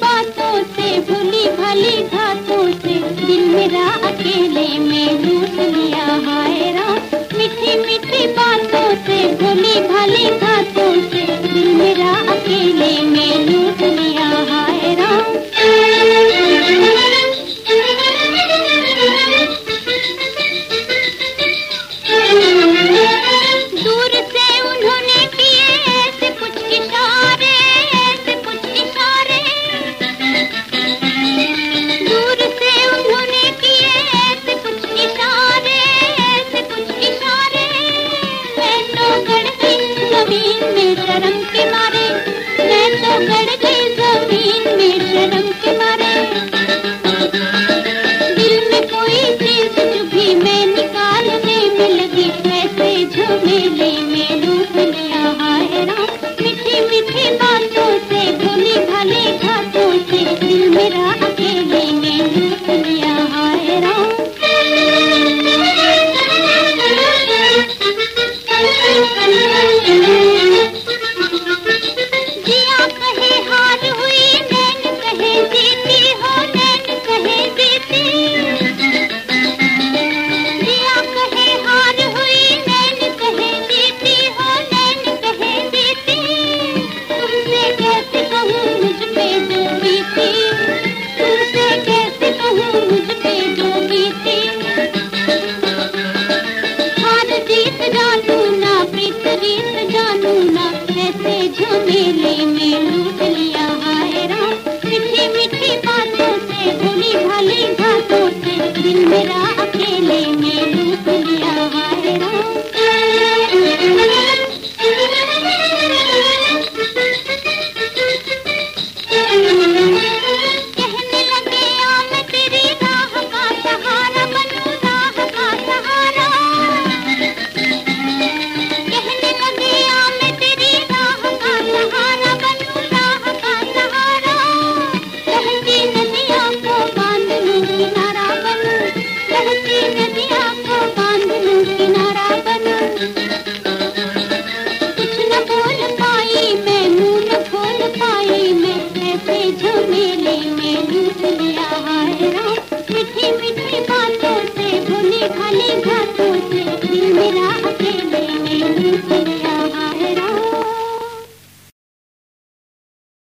बातों से भूली भली धातों से दिल मेरा अकेले में डूब Thank you. Thank you.